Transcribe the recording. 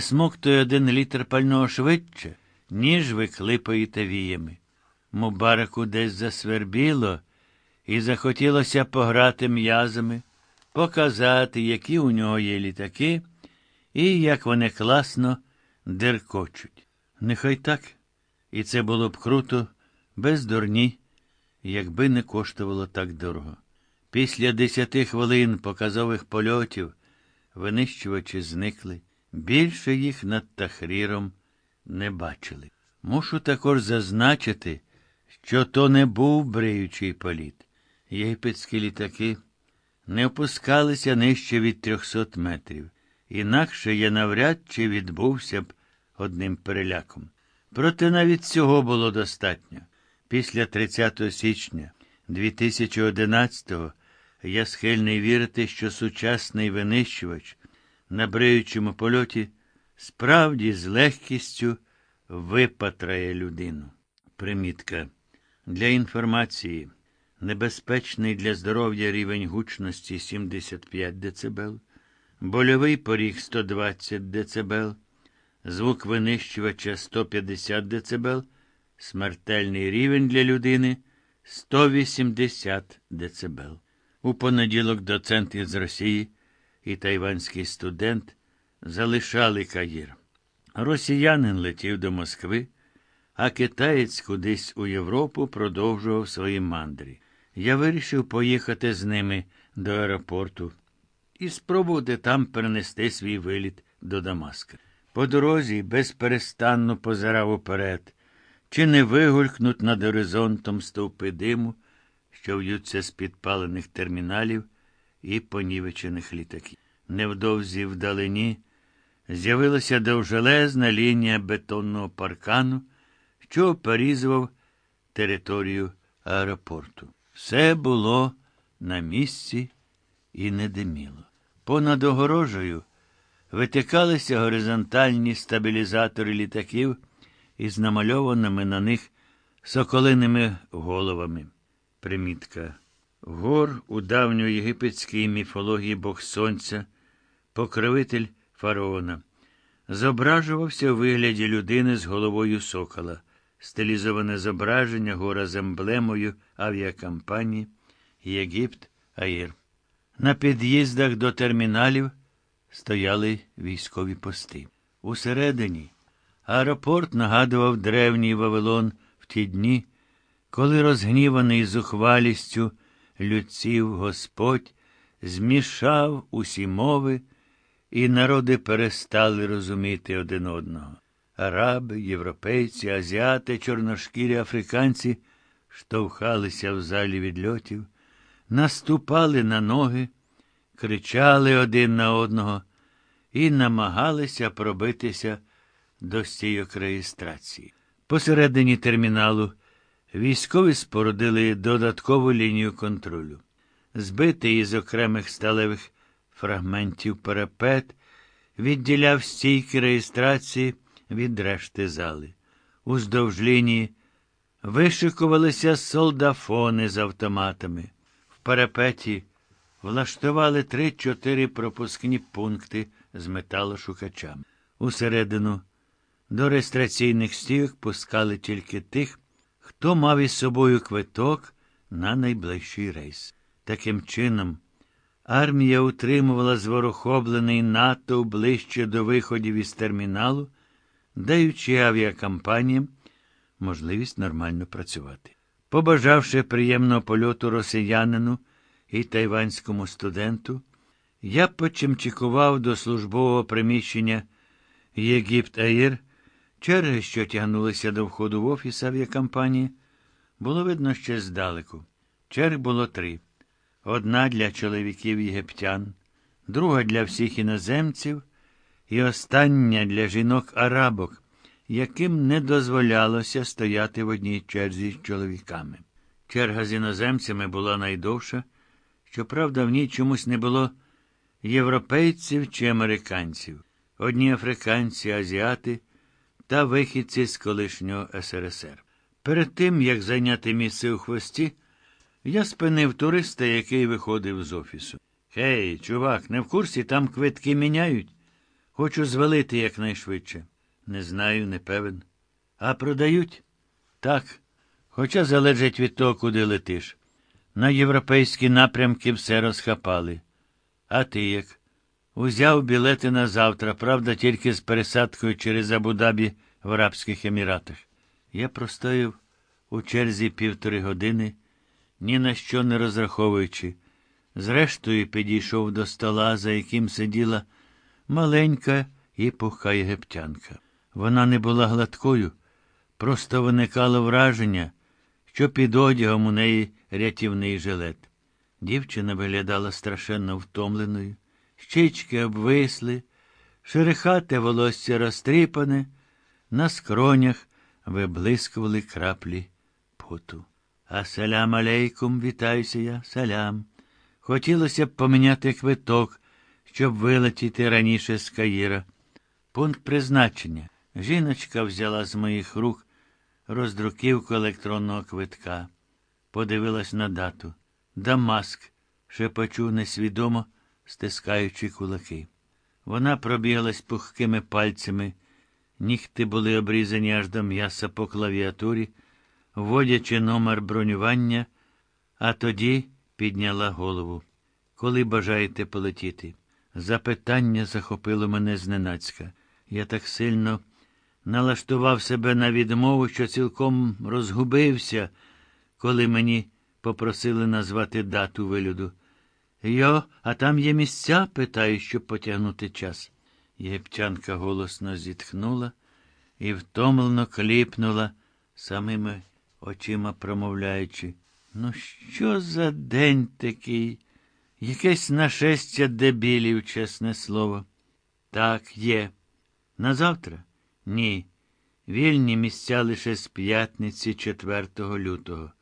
смоктує один літр пального швидше, ніж ви клипаєте віями. Мубараку десь засвербіло, і захотілося пограти м'язами, показати, які у нього є літаки, і як вони класно деркочуть. Нехай так, і це було б круто, без дурні, якби не коштувало так дорого. Після десяти хвилин показових польотів винищувачі зникли. Більше їх над Тахріром не бачили. Мушу також зазначити, що то не був бриючий політ. Єгипетські літаки не опускалися нижче від 300 метрів, інакше я навряд чи відбувся б одним переляком. Проте навіть цього було достатньо. Після 30 січня 2011-го я схильний вірити, що сучасний винищувач на бриючому польоті справді з легкістю випатрає людину. Примітка. Для інформації небезпечний для здоров'я рівень гучності 75 дБ, больовий поріг 120 дБ, звук винищувача 150 дБ, смертельний рівень для людини 180 дБ. У понеділок доцент із Росії і тайванський студент залишали Каїр. Росіянин летів до Москви, а китаєць кудись у Європу продовжував свої мандрі. Я вирішив поїхати з ними до аеропорту і спробувати там перенести свій виліт до Дамаска. По дорозі безперестанно позирав уперед, чи не вигулькнуть над горизонтом стовпи диму, що в'ються з підпалених терміналів і понівечених літаків. Невдовзі вдалині з'явилася довжелезна лінія бетонного паркану, що перерізував територію аеропорту. Все було на місці і не диміло. Понад огорожею витикалися горизонтальні стабілізатори літаків із намальованими на них соколиними головами. Примітка. Гор у давньоєгипетській міфології Бог Сонця, покровитель фараона, зображувався у вигляді людини з головою сокола, стилізоване зображення гора з емблемою авіакомпанії Єгипт Аїр. На під'їздах до терміналів стояли військові пости. Усередині аеропорт нагадував древній Вавилон в ті дні, коли розгніваний зухвалістю людців Господь змішав усі мови, і народи перестали розуміти один одного. Араби, європейці, азіати, чорношкірі африканці штовхалися в залі відльотів, наступали на ноги, кричали один на одного і намагалися пробитися до стійок реєстрації. Посередині терміналу військові спорудили додаткову лінію контролю. Збитий із окремих сталевих фрагментів парапет відділяв стійки реєстрації від решти зали. Уздовж лінії вишикувалися солдафони з автоматами. В парапеті влаштували три-чотири пропускні пункти з металошукачами. Усередину до реєстраційних стійок пускали тільки тих, хто мав із собою квиток на найближчий рейс. Таким чином, армія утримувала зворохоблений НАТО ближче до виходів із терміналу, даючи авіакомпаніям можливість нормально працювати. Побажавши приємного польоту росіянину і тайванському студенту, я почимчикував до службового приміщення Єгипт Аїр, черги, що тягнулися до входу в офіс авіакомпанії, було видно ще здалеку. Черг було три. Одна для чоловіків єгиптян, друга для всіх іноземців і остання для жінок-арабок, яким не дозволялося стояти в одній черзі з чоловіками. Черга з іноземцями була найдовша, щоправда, в ній чомусь не було європейців чи американців, одні африканці, азіати та вихідці з колишнього СРСР. Перед тим, як зайняти місце у хвості, я спинив туриста, який виходив з офісу. Хей, чувак, не в курсі там квитки міняють? Хочу звалити якнайшвидше. Не знаю, не певен. А продають? Так. Хоча залежить від того, куди летиш. На європейські напрямки все розхапали. А ти як? Узяв білети на завтра, правда, тільки з пересадкою через Абу-Дабі в Арабських Еміратах. Я простояв у черзі півтори години, ні на що не розраховуючи. Зрештою підійшов до стола, за яким сиділа маленька і пухка єгиптянка. Вона не була гладкою, просто виникало враження, що під одягом у неї рятівний жилет. Дівчина виглядала страшенно втомленою, щічки обвисли, шерехате волосся розтріпане, на скронях виблискували краплі поту. Асалям алейкум, вітаюся я, салям. Хотілося б поміняти квиток, щоб вилетіти раніше з Каїра. Пункт призначення. Жіночка взяла з моїх рук роздруківку електронного квитка, подивилась на дату. Дамаск, шепочу несвідомо, стискаючи кулаки. Вона пробіглась пухкими пальцями, нігти були обрізані аж до м'яса по клавіатурі, вводячи номер бронювання, а тоді підняла голову. Коли бажаєте полетіти? Запитання захопило мене зненацька. Я так сильно налаштував себе на відмову, що цілком розгубився, коли мені попросили назвати дату вилюду. Йо, а там є місця? питаю, щоб потягнути час. Єгиптянка голосно зітхнула і втомлено кліпнула, самими очима промовляючи. Ну, що за день такий? Якесь нашестя дебілів, чесне слово. Так, є. На завтра? Ні. Вільні місця лише з п'ятниці 4 лютого.